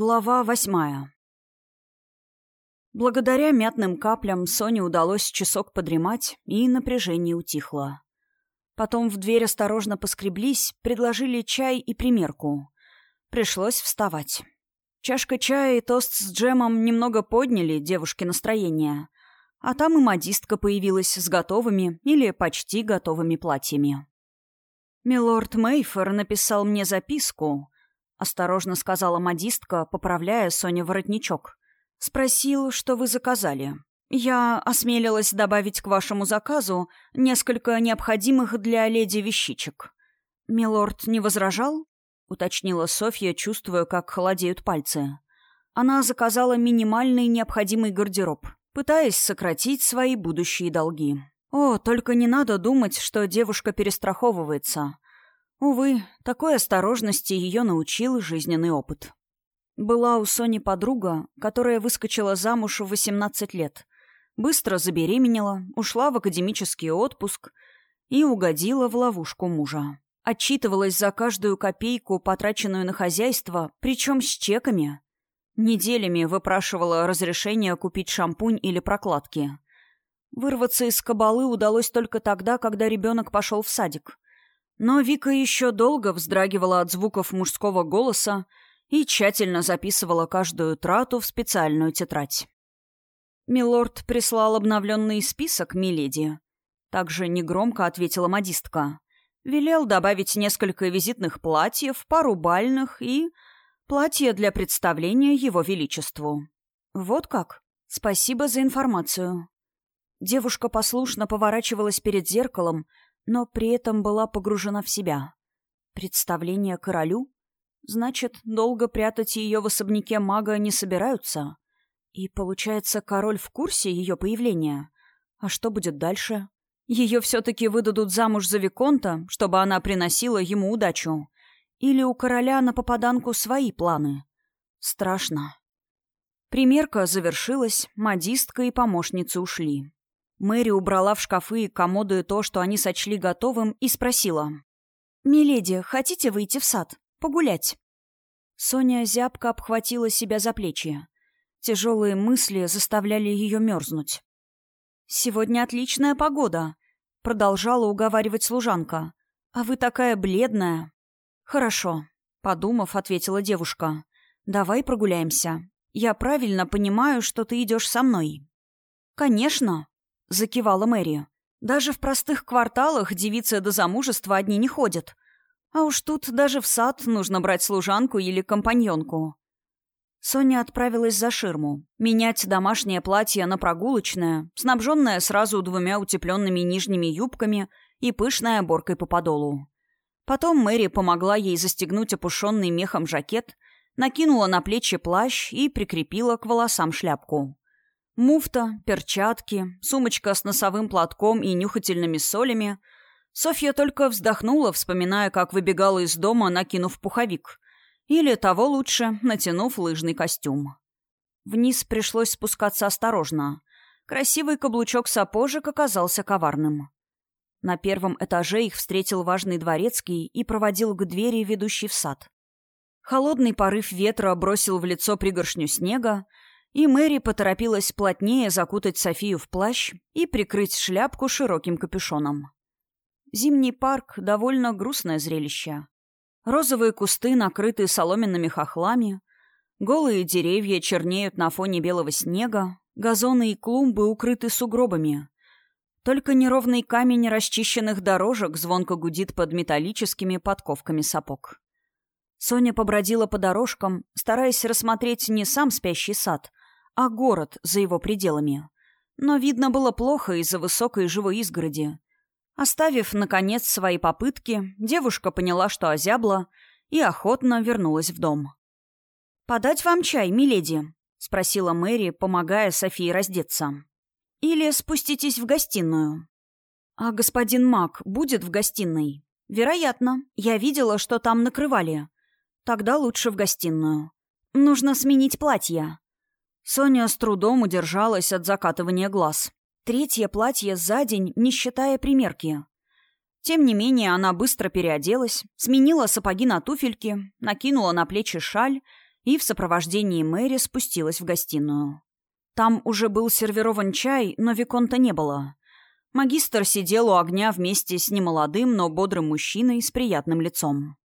Глава восьмая. Благодаря мятным каплям Соне удалось часок подремать, и напряжение утихло. Потом в дверь осторожно поскреблись, предложили чай и примерку. Пришлось вставать. Чашка чая и тост с джемом немного подняли девушке настроение, а там и модистка появилась с готовыми или почти готовыми платьями. Милорд Мейфер написал мне записку — Осторожно сказала модистка, поправляя Соне воротничок. «Спросил, что вы заказали. Я осмелилась добавить к вашему заказу несколько необходимых для леди вещичек. Милорд не возражал?» — уточнила Софья, чувствуя, как холодеют пальцы. Она заказала минимальный необходимый гардероб, пытаясь сократить свои будущие долги. «О, только не надо думать, что девушка перестраховывается. Увы, такой осторожности ее научил жизненный опыт. Была у Сони подруга, которая выскочила замуж в 18 лет, быстро забеременела, ушла в академический отпуск и угодила в ловушку мужа. Отчитывалась за каждую копейку, потраченную на хозяйство, причем с чеками. Неделями выпрашивала разрешение купить шампунь или прокладки. Вырваться из кабалы удалось только тогда, когда ребенок пошел в садик — но Вика еще долго вздрагивала от звуков мужского голоса и тщательно записывала каждую трату в специальную тетрадь. «Милорд прислал обновленный список, миледи», — также негромко ответила модистка. «Велел добавить несколько визитных платьев, пару бальных и платье для представления его величеству». «Вот как? Спасибо за информацию». Девушка послушно поворачивалась перед зеркалом, но при этом была погружена в себя. Представление королю? Значит, долго прятать ее в особняке мага не собираются? И, получается, король в курсе ее появления? А что будет дальше? Ее все-таки выдадут замуж за Виконта, чтобы она приносила ему удачу? Или у короля на попаданку свои планы? Страшно. Примерка завершилась, модистка и помощницы ушли. Мэри убрала в шкафы и комоды то, что они сочли готовым, и спросила. «Миледи, хотите выйти в сад? Погулять?» Соня зябко обхватила себя за плечи. Тяжелые мысли заставляли ее мерзнуть. «Сегодня отличная погода», — продолжала уговаривать служанка. «А вы такая бледная». «Хорошо», — подумав, ответила девушка. «Давай прогуляемся. Я правильно понимаю, что ты идешь со мной?» «Конечно», — закивала Мэри. «Даже в простых кварталах девицы до замужества одни не ходят. А уж тут даже в сад нужно брать служанку или компаньонку». Соня отправилась за ширму, менять домашнее платье на прогулочное, снабженное сразу двумя утепленными нижними юбками и пышной оборкой по подолу. Потом Мэри помогла ей застегнуть опушенный мехом жакет, накинула на плечи плащ и прикрепила к волосам шляпку. Муфта, перчатки, сумочка с носовым платком и нюхательными солями. Софья только вздохнула, вспоминая, как выбегала из дома, накинув пуховик. Или, того лучше, натянув лыжный костюм. Вниз пришлось спускаться осторожно. Красивый каблучок сапожек оказался коварным. На первом этаже их встретил важный дворецкий и проводил к двери, ведущей в сад. Холодный порыв ветра бросил в лицо пригоршню снега, и Мэри поторопилась плотнее закутать Софию в плащ и прикрыть шляпку широким капюшоном. Зимний парк — довольно грустное зрелище. Розовые кусты накрыты соломенными хохлами, голые деревья чернеют на фоне белого снега, газоны и клумбы укрыты сугробами. Только неровный камень расчищенных дорожек звонко гудит под металлическими подковками сапог. Соня побродила по дорожкам, стараясь рассмотреть не сам спящий сад, а город за его пределами. Но видно было плохо из-за высокой живой изгороди. Оставив, наконец, свои попытки, девушка поняла, что озябла, и охотно вернулась в дом. «Подать вам чай, миледи?» — спросила Мэри, помогая Софии раздеться. «Или спуститесь в гостиную?» «А господин Мак будет в гостиной?» «Вероятно. Я видела, что там накрывали. Тогда лучше в гостиную. Нужно сменить платье». Соня с трудом удержалась от закатывания глаз. Третье платье за день, не считая примерки. Тем не менее, она быстро переоделась, сменила сапоги на туфельки, накинула на плечи шаль и в сопровождении Мэри спустилась в гостиную. Там уже был сервирован чай, но Виконта не было. Магистр сидел у огня вместе с немолодым, но бодрым мужчиной с приятным лицом.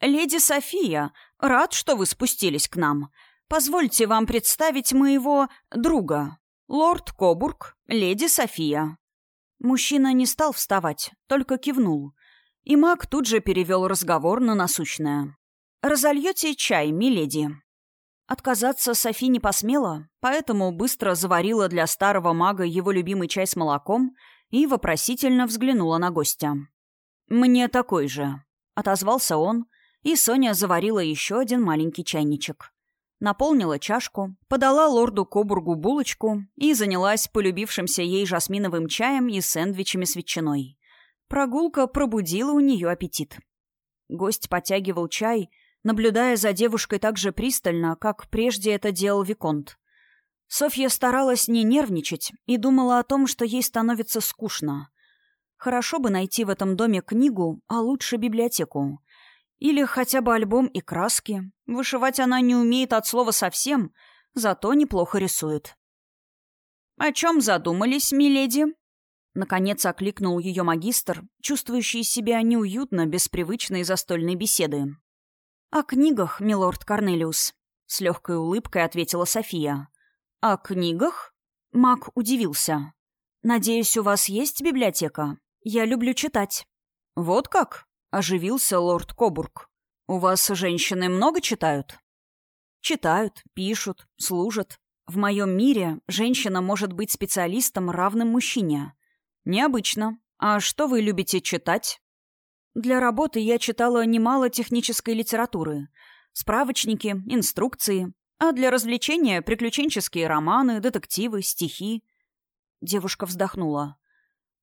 «Леди София, рад, что вы спустились к нам. Позвольте вам представить моего друга. Лорд Кобург, леди София». Мужчина не стал вставать, только кивнул. И маг тут же перевел разговор на насущное. «Разольете чай, миледи?» Отказаться Софи не посмела, поэтому быстро заварила для старого мага его любимый чай с молоком и вопросительно взглянула на гостя. «Мне такой же», — отозвался он, и Соня заварила еще один маленький чайничек. Наполнила чашку, подала лорду Кобургу булочку и занялась полюбившимся ей жасминовым чаем и сэндвичами с ветчиной. Прогулка пробудила у нее аппетит. Гость потягивал чай — наблюдая за девушкой так же пристально, как прежде это делал Виконт. Софья старалась не нервничать и думала о том, что ей становится скучно. Хорошо бы найти в этом доме книгу, а лучше библиотеку. Или хотя бы альбом и краски. Вышивать она не умеет от слова совсем, зато неплохо рисует. «О чем задумались, миледи?» Наконец окликнул ее магистр, чувствующий себя неуютно без привычной застольной беседы. «О книгах, милорд Корнелиус», — с легкой улыбкой ответила София. «О книгах?» Мак удивился. «Надеюсь, у вас есть библиотека? Я люблю читать». «Вот как?» — оживился лорд Кобург. «У вас женщины много читают?» «Читают, пишут, служат. В моем мире женщина может быть специалистом, равным мужчине. Необычно. А что вы любите читать?» Для работы я читала немало технической литературы. Справочники, инструкции. А для развлечения — приключенческие романы, детективы, стихи. Девушка вздохнула.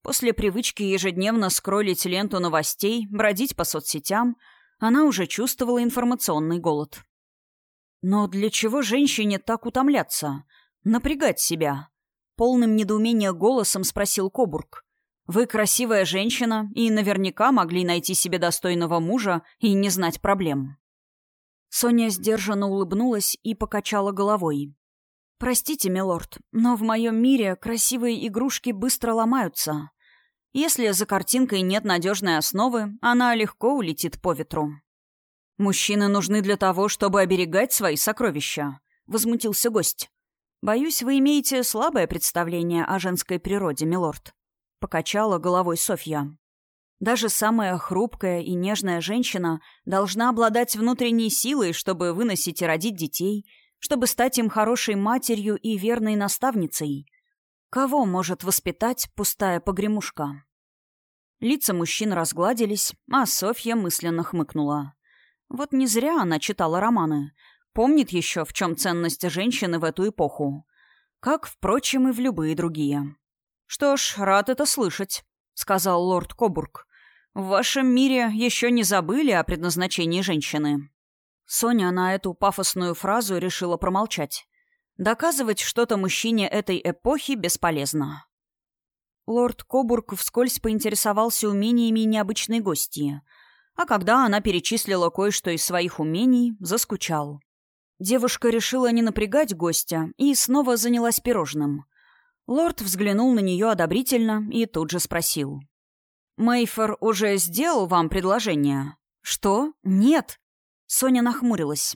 После привычки ежедневно скроллить ленту новостей, бродить по соцсетям, она уже чувствовала информационный голод. Но для чего женщине так утомляться? Напрягать себя? Полным недоумения голосом спросил Кобург. Вы красивая женщина и наверняка могли найти себе достойного мужа и не знать проблем». Соня сдержанно улыбнулась и покачала головой. «Простите, милорд, но в моем мире красивые игрушки быстро ломаются. Если за картинкой нет надежной основы, она легко улетит по ветру». «Мужчины нужны для того, чтобы оберегать свои сокровища», — возмутился гость. «Боюсь, вы имеете слабое представление о женской природе, милорд покачала головой Софья. Даже самая хрупкая и нежная женщина должна обладать внутренней силой, чтобы выносить и родить детей, чтобы стать им хорошей матерью и верной наставницей. Кого может воспитать пустая погремушка? Лица мужчин разгладились, а Софья мысленно хмыкнула. Вот не зря она читала романы. Помнит еще, в чем ценность женщины в эту эпоху. Как, впрочем, и в любые другие. «Что ж, рад это слышать», — сказал лорд Кобург. «В вашем мире еще не забыли о предназначении женщины». Соня на эту пафосную фразу решила промолчать. Доказывать что-то мужчине этой эпохи бесполезно. Лорд Кобург вскользь поинтересовался умениями необычной гости, а когда она перечислила кое-что из своих умений, заскучал. Девушка решила не напрягать гостя и снова занялась пирожным. Лорд взглянул на нее одобрительно и тут же спросил. «Мейфер уже сделал вам предложение?» «Что? Нет!» Соня нахмурилась.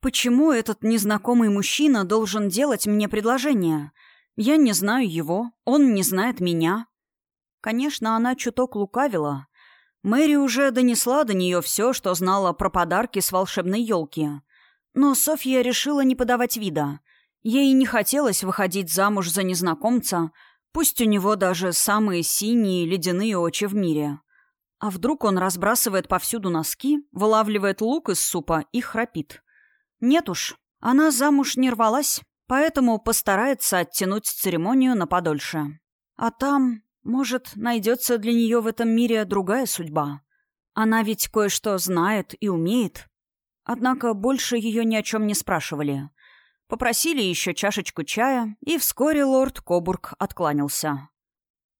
«Почему этот незнакомый мужчина должен делать мне предложение? Я не знаю его, он не знает меня». Конечно, она чуток лукавила. Мэри уже донесла до нее все, что знала про подарки с волшебной елки. Но Софья решила не подавать вида. Ей не хотелось выходить замуж за незнакомца, пусть у него даже самые синие ледяные очи в мире. А вдруг он разбрасывает повсюду носки, вылавливает лук из супа и храпит? Нет уж, она замуж не рвалась, поэтому постарается оттянуть церемонию на подольше. А там, может, найдется для нее в этом мире другая судьба. Она ведь кое-что знает и умеет. Однако больше ее ни о чем не спрашивали. Попросили еще чашечку чая, и вскоре лорд Кобург откланялся.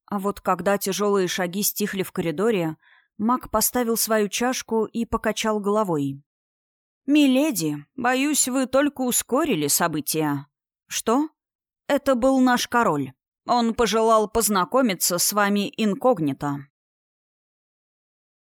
А вот когда тяжелые шаги стихли в коридоре, маг поставил свою чашку и покачал головой. «Миледи, боюсь, вы только ускорили события». «Что?» «Это был наш король. Он пожелал познакомиться с вами инкогнито».